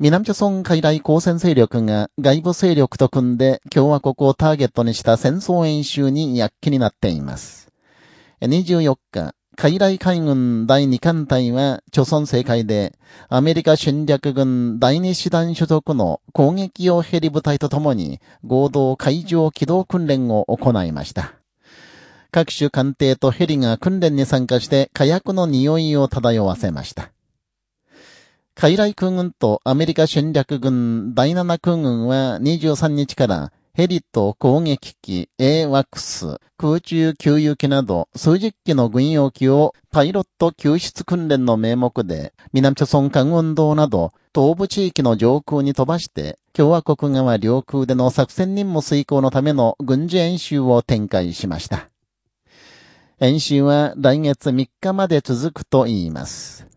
南朝村海来交戦勢力が外部勢力と組んで共和国をターゲットにした戦争演習に躍起になっています。24日、海来海軍第2艦隊は、朝鮮政界で、アメリカ戦略軍第2師団所属の攻撃用ヘリ部隊とともに合同海上機動訓練を行いました。各種艦艇とヘリが訓練に参加して火薬の匂いを漂わせました。海来空軍とアメリカ戦略軍第7空軍は23日からヘリと攻撃機、AWACS、空中給油機など数十機の軍用機をパイロット救出訓練の名目で南朝村艦運動など東部地域の上空に飛ばして共和国側領空での作戦任務遂行のための軍事演習を展開しました。演習は来月3日まで続くと言います。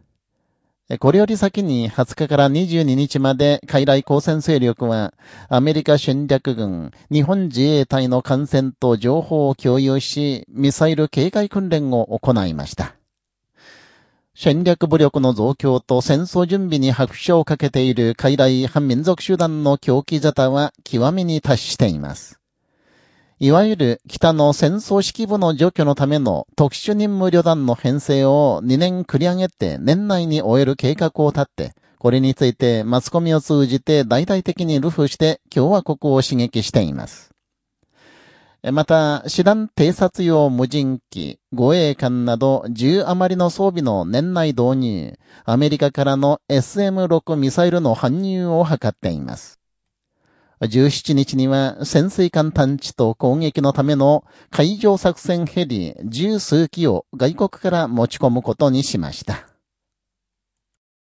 これより先に20日から22日まで海来交戦勢力はアメリカ戦略軍、日本自衛隊の艦船と情報を共有し、ミサイル警戒訓練を行いました。戦略武力の増強と戦争準備に拍車をかけている海来反民族集団の狂気沙汰は極みに達しています。いわゆる北の戦争指揮部の除去のための特殊任務旅団の編成を2年繰り上げて年内に終える計画を立って、これについてマスコミを通じて大々的にルフして共和国を刺激しています。また、師団偵察用無人機、護衛艦など10余りの装備の年内導入、アメリカからの SM6 ミサイルの搬入を図っています。17日には潜水艦探知と攻撃のための海上作戦ヘリ十数機を外国から持ち込むことにしました。